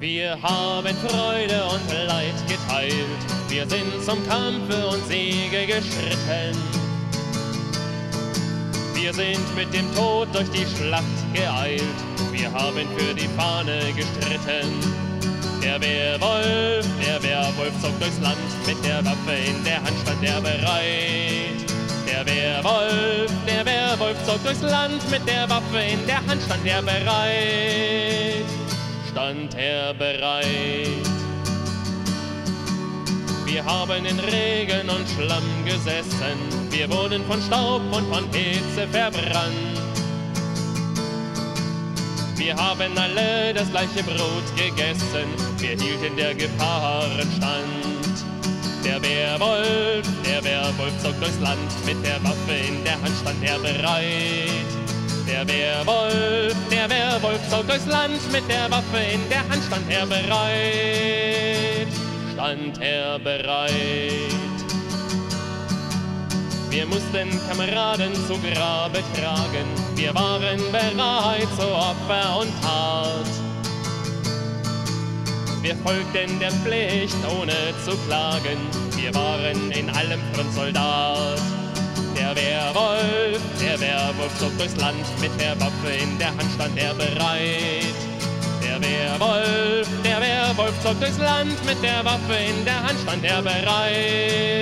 Wir haben Freude und Leid geteilt, wir sind zum Kampfe und Siege geschritten. Wir sind mit dem Tod durch die Schlacht geeilt, wir haben für die Fahne gestritten. Der Werwolf, der Werwolf zog durchs Land, mit der Waffe in der Hand stand er bereit. Der Werwolf, der Werwolf zog durchs Land, mit der Waffe in der Hand stand er bereit. Stand er bereit. Wir haben in Regen und Schlamm gesessen, wir wurden von Staub und von Hitze verbrannt. Wir haben alle das gleiche Brot gegessen, wir hielten der Gefahren stand. Der Werwolf, der Werwolf zog durchs Land, mit der Waffe in der Hand stand er bereit. Der Werwolf, zog durchs Land, mit der Waffe in der Hand stand er bereit. Stand er bereit. Wir mussten Kameraden zu Grabe tragen, wir waren bereit zu Opfer und Tat. Wir folgten der Pflicht ohne zu klagen, wir waren in allem Frontsoldat. Der Werwolf, der Werwolf zog durchs Land, mit der Waffe in der Hand stand er bereit. Der Werwolf, der Werwolf zog durchs Land, mit der Waffe in der Hand stand er bereit